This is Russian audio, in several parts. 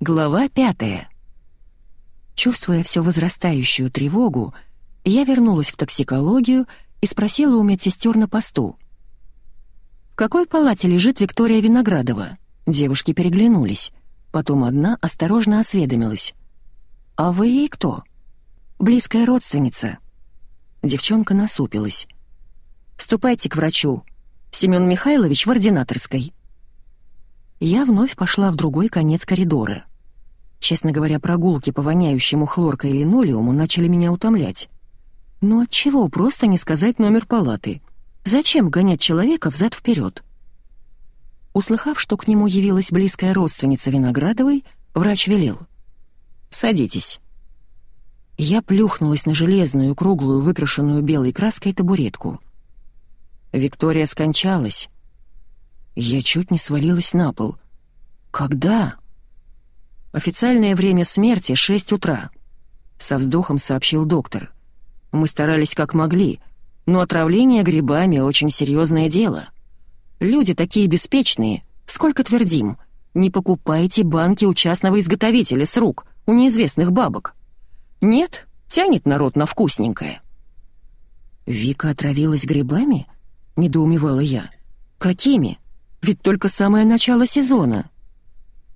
Глава пятая. Чувствуя все возрастающую тревогу, я вернулась в токсикологию и спросила у медсестер на посту. «В какой палате лежит Виктория Виноградова?» Девушки переглянулись. Потом одна осторожно осведомилась. «А вы ей кто?» «Близкая родственница». Девчонка насупилась. «Ступайте к врачу. Семён Михайлович в ординаторской». Я вновь пошла в другой конец коридора. Честно говоря, прогулки по воняющему хлоркой линолеуму начали меня утомлять. Но отчего просто не сказать номер палаты? Зачем гонять человека взад вперед? Услыхав, что к нему явилась близкая родственница Виноградовой, врач велел. «Садитесь». Я плюхнулась на железную, круглую, выкрашенную белой краской табуретку. Виктория скончалась. Я чуть не свалилась на пол. «Когда?» Официальное время смерти — 6 утра. Со вздохом сообщил доктор. Мы старались как могли, но отравление грибами — очень серьезное дело. Люди такие беспечные, сколько твердим. Не покупайте банки у частного изготовителя с рук, у неизвестных бабок. Нет, тянет народ на вкусненькое. «Вика отравилась грибами?» — недоумевала я. «Какими? Ведь только самое начало сезона».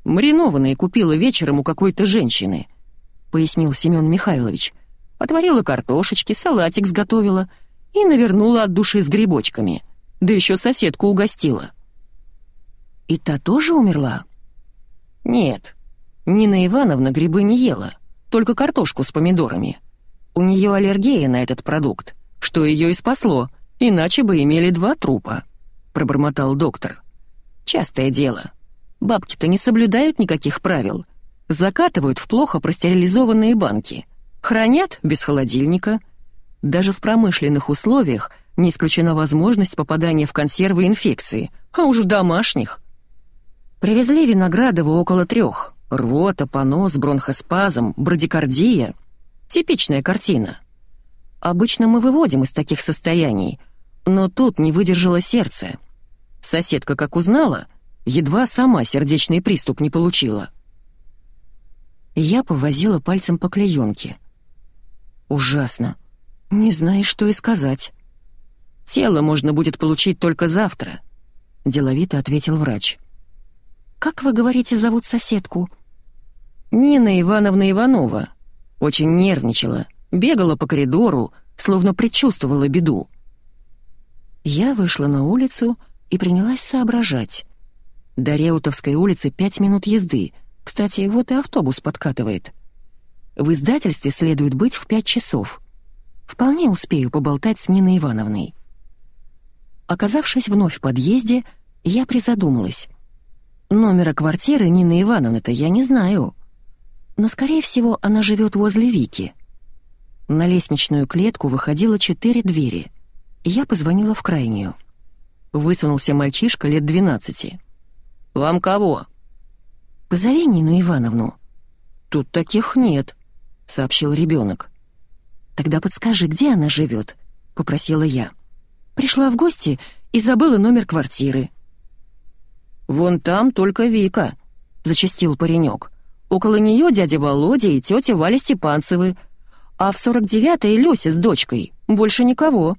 «Маринованные купила вечером у какой-то женщины», — пояснил Семен Михайлович. «Отварила картошечки, салатик сготовила и навернула от души с грибочками. Да еще соседку угостила». «И та тоже умерла?» «Нет, Нина Ивановна грибы не ела, только картошку с помидорами. У нее аллергия на этот продукт, что ее и спасло, иначе бы имели два трупа», — пробормотал доктор. «Частое дело». Бабки-то не соблюдают никаких правил. Закатывают в плохо простерилизованные банки. Хранят без холодильника. Даже в промышленных условиях не исключена возможность попадания в консервы инфекции, а уж в домашних. Привезли Виноградова около трех. Рвота, понос, бронхоспазм, брадикардия. Типичная картина. Обычно мы выводим из таких состояний, но тут не выдержало сердце. Соседка, как узнала, Едва сама сердечный приступ не получила. Я повозила пальцем по клеенке. Ужасно. Не знаешь, что и сказать. Тело можно будет получить только завтра, деловито ответил врач. Как вы говорите, зовут соседку? Нина Ивановна Иванова. Очень нервничала, бегала по коридору, словно предчувствовала беду. Я вышла на улицу и принялась соображать. До Реутовской улицы пять минут езды. Кстати, вот и автобус подкатывает. В издательстве следует быть в пять часов. Вполне успею поболтать с Ниной Ивановной. Оказавшись вновь в подъезде, я призадумалась. Номера квартиры Нины Ивановны-то я не знаю. Но, скорее всего, она живет возле Вики. На лестничную клетку выходило четыре двери. Я позвонила в крайнюю. Высунулся мальчишка лет двенадцати. «Вам кого?» «Позови Нину Ивановну». «Тут таких нет», — сообщил ребенок. «Тогда подскажи, где она живет?» — попросила я. «Пришла в гости и забыла номер квартиры». «Вон там только Вика», — зачастил паренек. «Около нее дядя Володя и тетя Валя Степанцевы, а в сорок девятой Люся с дочкой, больше никого».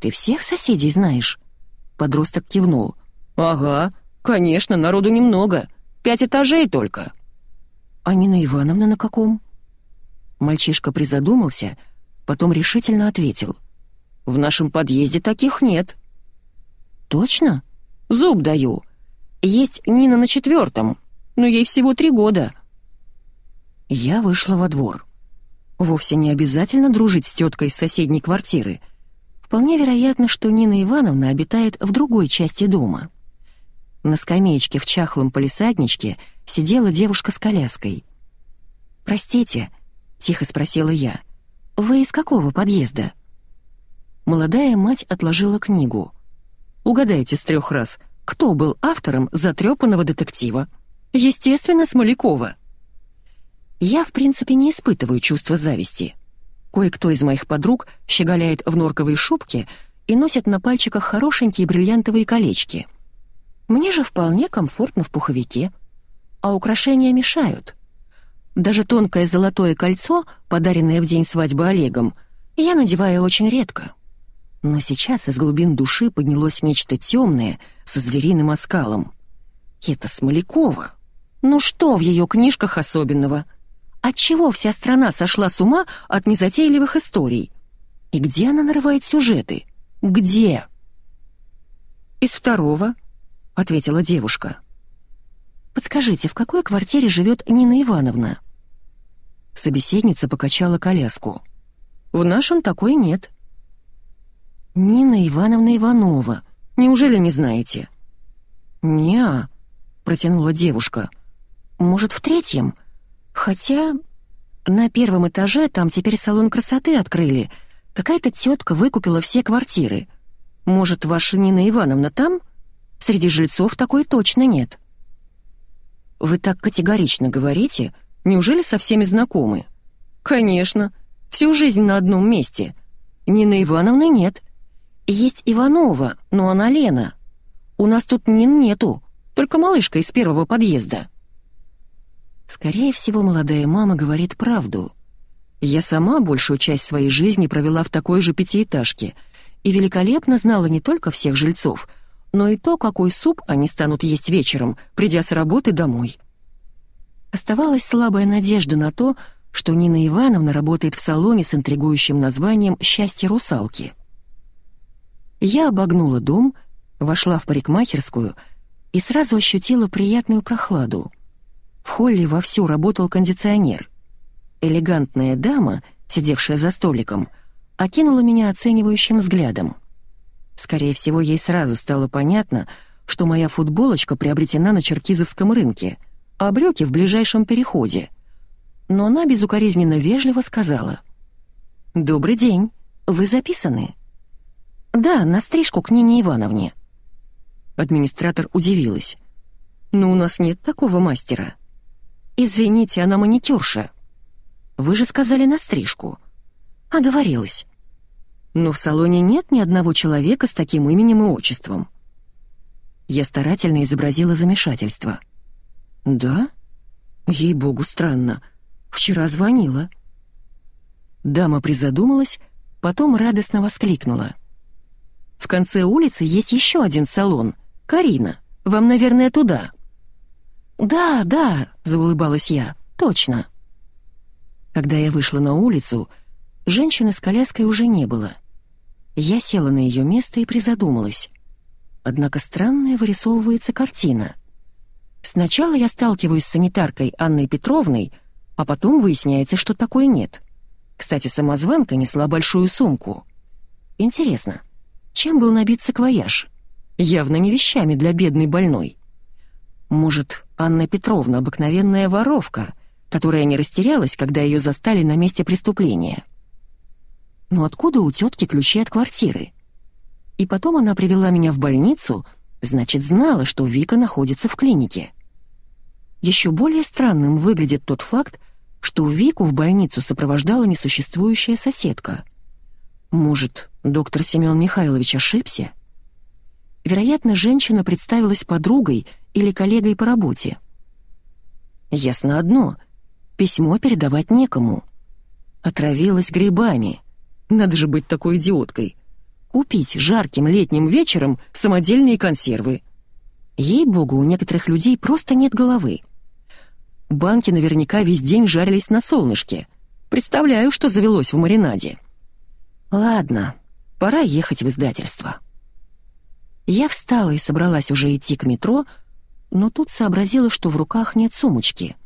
«Ты всех соседей знаешь?» Подросток кивнул. «Ага, «Конечно, народу немного. Пять этажей только». «А Нина Ивановна на каком?» Мальчишка призадумался, потом решительно ответил. «В нашем подъезде таких нет». «Точно?» «Зуб даю. Есть Нина на четвертом, но ей всего три года». Я вышла во двор. Вовсе не обязательно дружить с теткой из соседней квартиры. Вполне вероятно, что Нина Ивановна обитает в другой части дома. На скамеечке в чахлом полисадничке сидела девушка с коляской. «Простите», — тихо спросила я, — «вы из какого подъезда?» Молодая мать отложила книгу. «Угадайте с трех раз, кто был автором затрепанного детектива?» «Естественно, Смолякова». Я, в принципе, не испытываю чувства зависти. Кое-кто из моих подруг щеголяет в норковой шубке и носит на пальчиках хорошенькие бриллиантовые колечки — мне же вполне комфортно в пуховике. а украшения мешают. Даже тонкое золотое кольцо, подаренное в день свадьбы Олегом, я надеваю очень редко. Но сейчас из глубин души поднялось нечто темное со звериным оскалом. Это Смолякова. Ну что в ее книжках особенного? Отчего вся страна сошла с ума от незатейливых историй? И где она нарывает сюжеты? Где? «Из второго», — ответила девушка. «Подскажите, в какой квартире живет Нина Ивановна?» Собеседница покачала коляску. «В нашем такой нет». «Нина Ивановна Иванова. Неужели не знаете?» «Не-а», протянула девушка. «Может, в третьем? Хотя на первом этаже там теперь салон красоты открыли. Какая-то тетка выкупила все квартиры. Может, ваша Нина Ивановна там? Среди жильцов такой точно нет». «Вы так категорично говорите. Неужели со всеми знакомы?» «Конечно. Всю жизнь на одном месте. Нины Ивановны нет. Есть Иванова, но она Лена. У нас тут Нин нету, только малышка из первого подъезда». Скорее всего, молодая мама говорит правду. Я сама большую часть своей жизни провела в такой же пятиэтажке — и великолепно знала не только всех жильцов, но и то, какой суп они станут есть вечером, придя с работы домой. Оставалась слабая надежда на то, что Нина Ивановна работает в салоне с интригующим названием «Счастье русалки». Я обогнула дом, вошла в парикмахерскую и сразу ощутила приятную прохладу. В холле вовсю работал кондиционер. Элегантная дама, сидевшая за столиком, окинула меня оценивающим взглядом. Скорее всего, ей сразу стало понятно, что моя футболочка приобретена на черкизовском рынке, а брюки в ближайшем переходе. Но она безукоризненно вежливо сказала. «Добрый день. Вы записаны?» «Да, на стрижку к Нине Ивановне». Администратор удивилась. «Но у нас нет такого мастера». «Извините, она маникюрша». «Вы же сказали на стрижку». «Оговорилась. Но в салоне нет ни одного человека с таким именем и отчеством. Я старательно изобразила замешательство. «Да? Ей-богу, странно. Вчера звонила». Дама призадумалась, потом радостно воскликнула. «В конце улицы есть еще один салон. Карина. Вам, наверное, туда». «Да, да», — заулыбалась я, — «точно». Когда я вышла на улицу, Женщины с коляской уже не было. Я села на ее место и призадумалась. Однако странная вырисовывается картина. Сначала я сталкиваюсь с санитаркой Анной Петровной, а потом выясняется, что такой нет. Кстати, самозванка несла большую сумку. Интересно, чем был набит саквояж? Явно не вещами для бедной больной. Может, Анна Петровна обыкновенная воровка, которая не растерялась, когда ее застали на месте преступления? Но откуда у тетки ключи от квартиры? И потом она привела меня в больницу, значит, знала, что Вика находится в клинике. Еще более странным выглядит тот факт, что Вику в больницу сопровождала несуществующая соседка. Может, доктор Семен Михайлович ошибся? Вероятно, женщина представилась подругой или коллегой по работе. Ясно одно — письмо передавать некому. Отравилась грибами — надо же быть такой идиоткой. Купить жарким летним вечером самодельные консервы. Ей-богу, у некоторых людей просто нет головы. Банки наверняка весь день жарились на солнышке. Представляю, что завелось в маринаде. Ладно, пора ехать в издательство. Я встала и собралась уже идти к метро, но тут сообразила, что в руках нет сумочки.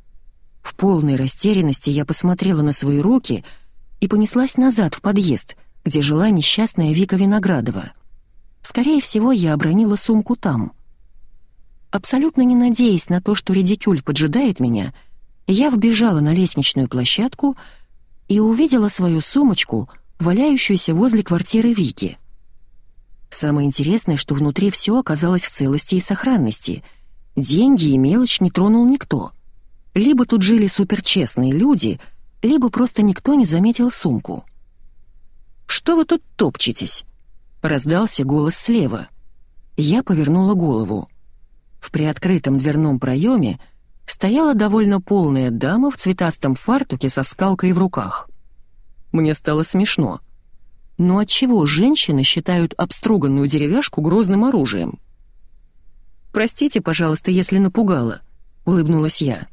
В полной растерянности я посмотрела на свои руки — и понеслась назад в подъезд, где жила несчастная Вика Виноградова. Скорее всего, я обронила сумку там. Абсолютно не надеясь на то, что редикюль поджидает меня, я вбежала на лестничную площадку и увидела свою сумочку, валяющуюся возле квартиры Вики. Самое интересное, что внутри все оказалось в целости и сохранности. Деньги и мелочь не тронул никто. Либо тут жили суперчестные люди — либо просто никто не заметил сумку. «Что вы тут топчетесь?» — раздался голос слева. Я повернула голову. В приоткрытом дверном проеме стояла довольно полная дама в цветастом фартуке со скалкой в руках. Мне стало смешно. Но отчего женщины считают обструганную деревяшку грозным оружием? «Простите, пожалуйста, если напугала», — улыбнулась я.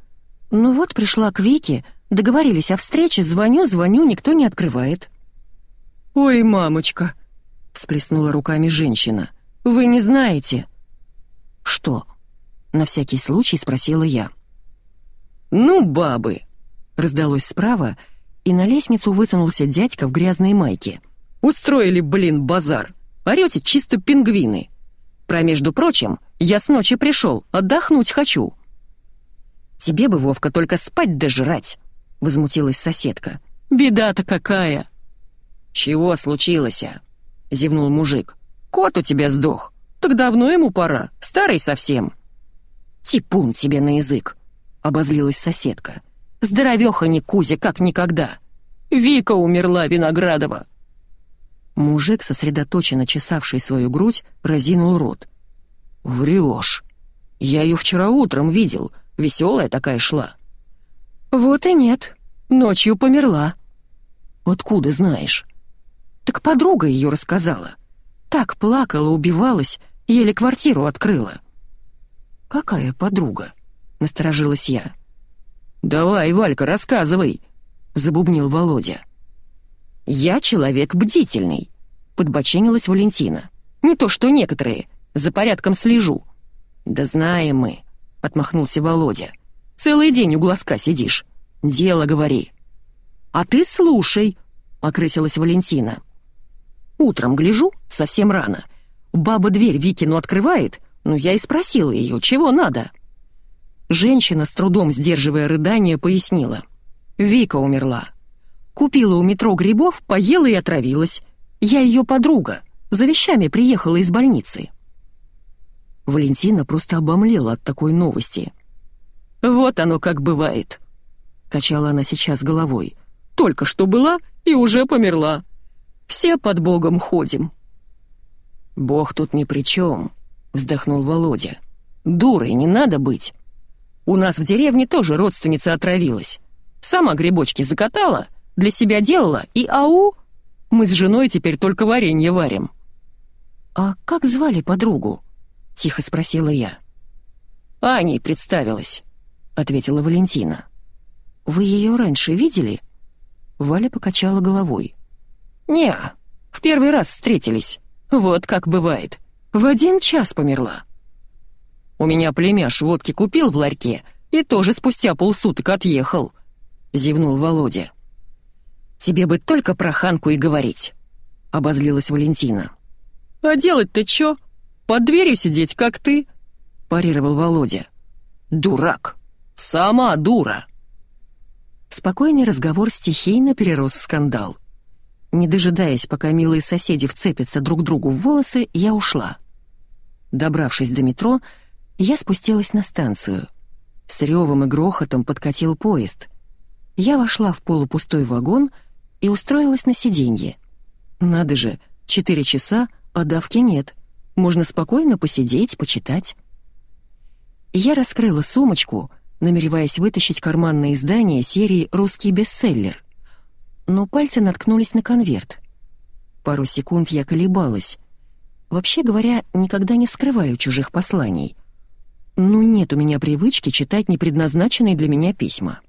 «Ну вот, пришла к Вике, договорились о встрече, звоню, звоню, никто не открывает». «Ой, мамочка!» — всплеснула руками женщина. «Вы не знаете?» «Что?» — на всякий случай спросила я. «Ну, бабы!» — раздалось справа, и на лестницу высунулся дядька в грязной майке. «Устроили, блин, базар! Орете чисто пингвины! Про между прочим, я с ночи пришел, отдохнуть хочу!» «Тебе бы, Вовка, только спать да жрать!» — возмутилась соседка. «Беда-то какая!» «Чего случилось?» — зевнул мужик. «Кот у тебя сдох. Так давно ему пора, старый совсем». «Типун тебе на язык!» — обозлилась соседка. «Здоровёха не Кузя, как никогда! Вика умерла, Виноградова!» Мужик, сосредоточенно чесавший свою грудь, разинул рот. «Врёшь! Я её вчера утром видел, веселая такая шла». «Вот и нет, ночью померла». «Откуда знаешь?» «Так подруга её рассказала. Так плакала, убивалась, еле квартиру открыла». «Какая подруга?» — насторожилась я. «Давай, Валька, рассказывай!» — забубнил Володя. «Я человек бдительный», — подбоченилась Валентина. «Не то что некоторые, за порядком слежу». «Да знаем мы», — отмахнулся Володя. «Целый день у глазка сидишь. Дело говори». «А ты слушай», — окрысилась Валентина. «Утром гляжу, совсем рано. Баба дверь Викину открывает, но я и спросила ее, чего надо». Женщина, с трудом сдерживая рыдание, пояснила. «Вика умерла. Купила у метро грибов, поела и отравилась. Я ее подруга. За вещами приехала из больницы». Валентина просто обомлела от такой новости. «Вот оно как бывает», — качала она сейчас головой. «Только что была и уже померла. Все под Богом ходим». «Бог тут ни при чем», — вздохнул Володя. «Дурой не надо быть. У нас в деревне тоже родственница отравилась. Сама грибочки закатала, для себя делала и ау! Мы с женой теперь только варенье варим». «А как звали подругу?» — тихо спросила я. «Аней представилась», — ответила Валентина. «Вы ее раньше видели?» Валя покачала головой. «Не, в первый раз встретились. Вот как бывает. В один час померла». У меня племяш водки купил в ларьке и тоже спустя полсуток отъехал», — зевнул Володя. «Тебе бы только про Ханку и говорить», — обозлилась Валентина. «А делать-то чё? Под дверью сидеть, как ты?» — парировал Володя. «Дурак! Сама дура!» Спокойный разговор стихийно перерос в скандал. Не дожидаясь, пока милые соседи вцепятся друг другу в волосы, я ушла. Добравшись до метро, я спустилась на станцию. С ревом и грохотом подкатил поезд. Я вошла в полупустой вагон и устроилась на сиденье. Надо же, четыре часа, а давки нет. Можно спокойно посидеть, почитать. Я раскрыла сумочку, намереваясь вытащить карманное издание серии «Русский бестселлер». Но пальцы наткнулись на конверт. Пару секунд я колебалась. Вообще говоря, никогда не вскрываю чужих посланий. Ну нет у меня привычки читать непредназначенные для меня письма.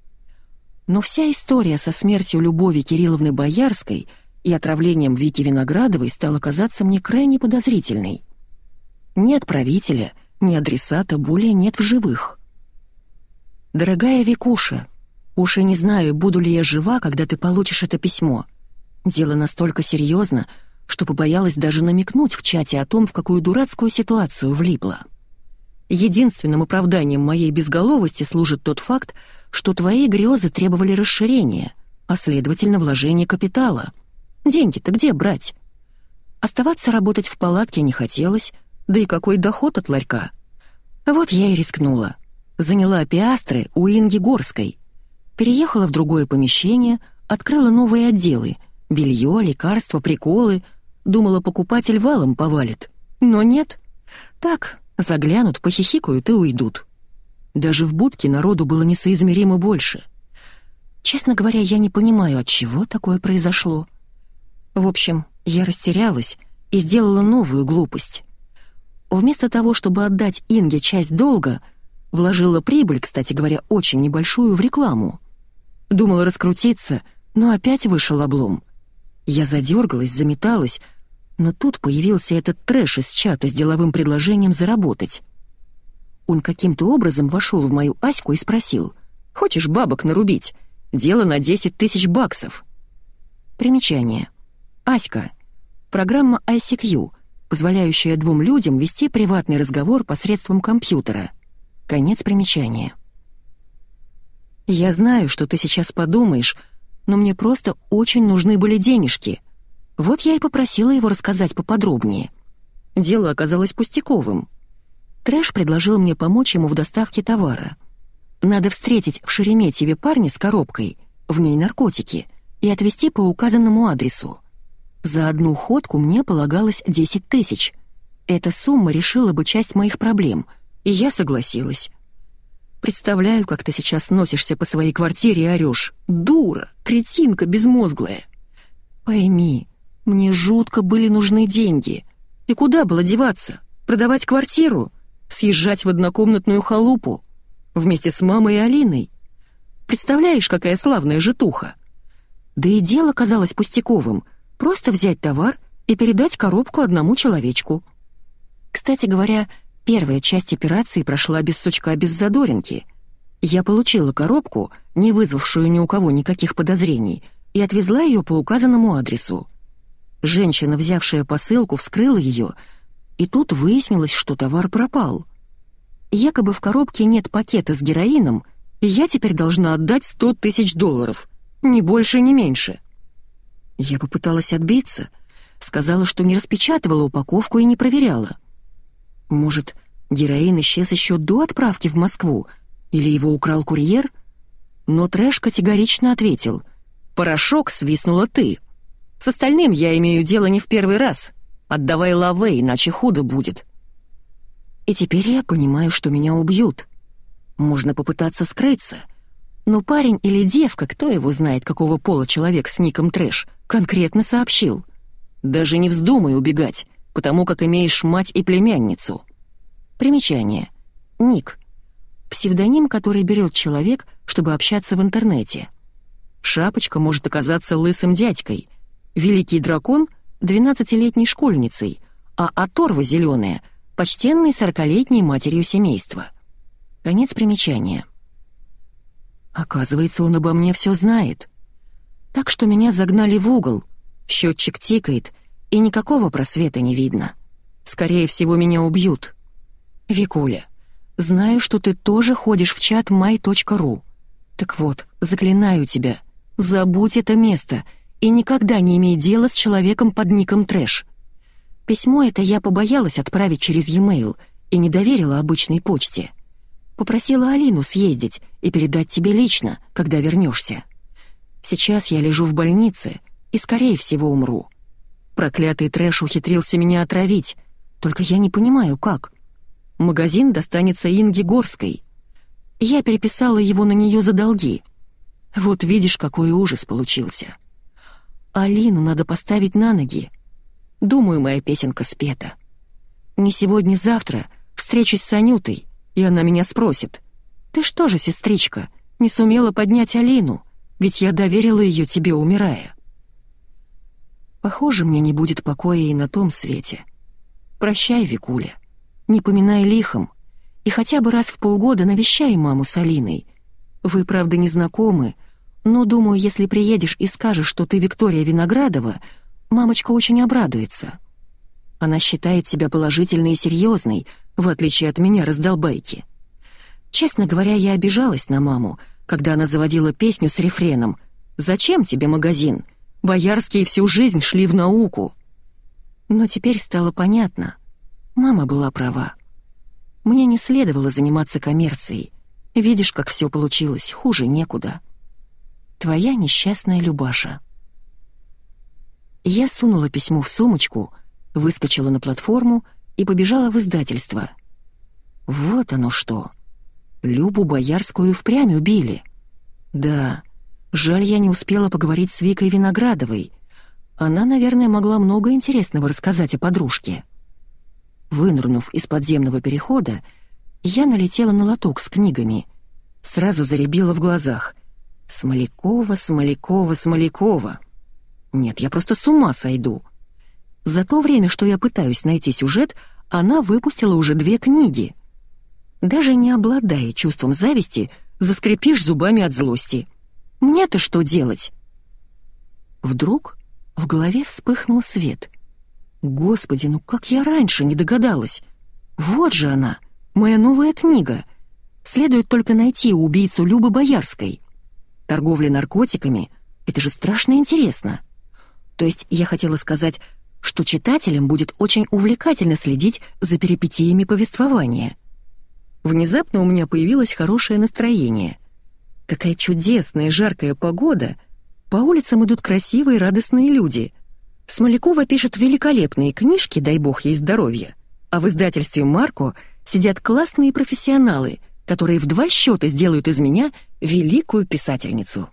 Но вся история со смертью Любови Кирилловны Боярской и отравлением Вики Виноградовой стала казаться мне крайне подозрительной. Ни отправителя, ни адресата более нет в живых. «Дорогая Викуша, уж и не знаю, буду ли я жива, когда ты получишь это письмо. Дело настолько серьезно, что побоялась даже намекнуть в чате о том, в какую дурацкую ситуацию влипла. Единственным оправданием моей безголовости служит тот факт, что твои грезы требовали расширения, а следовательно вложения капитала. Деньги-то где брать? Оставаться работать в палатке не хотелось, да и какой доход от ларька? Вот я и рискнула. Заняла пиастры у Инги Горской. Переехала в другое помещение, открыла новые отделы. Белье, лекарства, приколы. Думала, покупатель валом повалит. Но нет. Так, Заглянут, похихикают и уйдут. Даже в будке народу было несоизмеримо больше. Честно говоря, я не понимаю, от чего такое произошло. В общем, я растерялась и сделала новую глупость. Вместо того, чтобы отдать Инге часть долга, вложила прибыль, кстати говоря, очень небольшую, в рекламу. Думала раскрутиться, но опять вышел облом. Я задергалась, заметалась, но тут появился этот трэш из чата с деловым предложением заработать. Он каким-то образом вошел в мою Аську и спросил, «Хочешь бабок нарубить? Дело на 10 тысяч баксов». Примечание. Аська. Программа ICQ, позволяющая двум людям вести приватный разговор посредством компьютера. Конец примечания. «Я знаю, что ты сейчас подумаешь, но мне просто очень нужны были денежки», вот я и попросила его рассказать поподробнее. Дело оказалось пустяковым. Трэш предложил мне помочь ему в доставке товара. Надо встретить в Шереметьеве парня с коробкой, в ней наркотики, и отвезти по указанному адресу. За одну ходку мне полагалось 10 тысяч. Эта сумма решила бы часть моих проблем, и я согласилась. Представляю, как ты сейчас носишься по своей квартире и орёшь. Дура, кретинка безмозглая. Пойми, мне жутко были нужны деньги. И куда было деваться? Продавать квартиру? Съезжать в однокомнатную халупу? Вместе с мамой и Алиной? Представляешь, какая славная житуха? Да и дело казалось пустяковым. Просто взять товар и передать коробку одному человечку. Кстати говоря, первая часть операции прошла без сучка, без задоринки. Я получила коробку, не вызвавшую ни у кого никаких подозрений, и отвезла ее по указанному адресу. Женщина, взявшая посылку, вскрыла ее, и тут выяснилось, что товар пропал. Якобы в коробке нет пакета с героином, и я теперь должна отдать сто тысяч долларов. Ни больше, ни меньше. Я попыталась отбиться, сказала, что не распечатывала упаковку и не проверяла. Может, героин исчез еще до отправки в Москву, или его украл курьер? Но Трэш категорично ответил. «Порошок свистнула ты». С остальным я имею дело не в первый раз. Отдавай лаве, иначе худо будет. И теперь я понимаю, что меня убьют. Можно попытаться скрыться. Но парень или девка, кто его знает, какого пола человек с ником Трэш, конкретно сообщил. Даже не вздумай убегать, потому как имеешь мать и племянницу. Примечание. Ник. Псевдоним, который берет человек, чтобы общаться в интернете. Шапочка может оказаться лысым дядькой — Великий дракон — двенадцатилетней школьницей, а оторва зеленая — почтенной сорокалетней матерью семейства. Конец примечания. Оказывается, он обо мне все знает. Так что меня загнали в угол, счетчик тикает, и никакого просвета не видно. Скорее всего, меня убьют. Викуля, знаю, что ты тоже ходишь в чат my.ru. Так вот, заклинаю тебя, забудь это место — и никогда не имей дела с человеком под ником Трэш. Письмо это я побоялась отправить через e-mail и не доверила обычной почте. Попросила Алину съездить и передать тебе лично, когда вернешься. Сейчас я лежу в больнице и, скорее всего, умру. Проклятый Трэш ухитрился меня отравить, только я не понимаю, как. Магазин достанется Инге Горской. Я переписала его на нее за долги. Вот видишь, какой ужас получился. Алину надо поставить на ноги. Думаю, моя песенка спета. Не сегодня-завтра встречусь с Анютой, и она меня спросит. «Ты что же, сестричка, не сумела поднять Алину? Ведь я доверила ее тебе, умирая». Похоже, мне не будет покоя и на том свете. Прощай, Викуля. Не поминай лихом. И хотя бы раз в полгода навещай маму с Алиной. Вы, правда, не знакомы, но, думаю, если приедешь и скажешь, что ты Виктория Виноградова, мамочка очень обрадуется. Она считает себя положительной и серьезной, в отличие от меня, раздолбайки. Честно говоря, я обижалась на маму, когда она заводила песню с рефреном «Зачем тебе магазин? Боярские всю жизнь шли в науку». Но теперь стало понятно. Мама была права. Мне не следовало заниматься коммерцией. Видишь, как все получилось, хуже некуда. Твоя несчастная Любаша. Я сунула письмо в сумочку, выскочила на платформу и побежала в издательство. Вот оно что. Любу Боярскую впрямь убили. Да, жаль, я не успела поговорить с Викой Виноградовой. Она, наверное, могла много интересного рассказать о подружке. Вынырнув из подземного перехода, я налетела на лоток с книгами. Сразу заребила в глазах. Смолякова, Смолякова, Смолякова. Нет, я просто с ума сойду. За то время, что я пытаюсь найти сюжет, она выпустила уже две книги. Даже не обладая чувством зависти, заскрипишь зубами от злости. Мне-то что делать? Вдруг в голове вспыхнул свет. Господи, ну как я раньше не догадалась? Вот же она, моя новая книга. Следует только найти убийцу Любы Боярской. Торговля наркотиками — это же страшно интересно. То есть я хотела сказать, что читателям будет очень увлекательно следить за перипетиями повествования. Внезапно у меня появилось хорошее настроение. Какая чудесная жаркая погода! По улицам идут красивые радостные люди. Смолякова пишет великолепные книжки, дай бог ей здоровья. А в издательстве «Марко» сидят классные профессионалы, которые в два счета сделают из меня великую писательницу.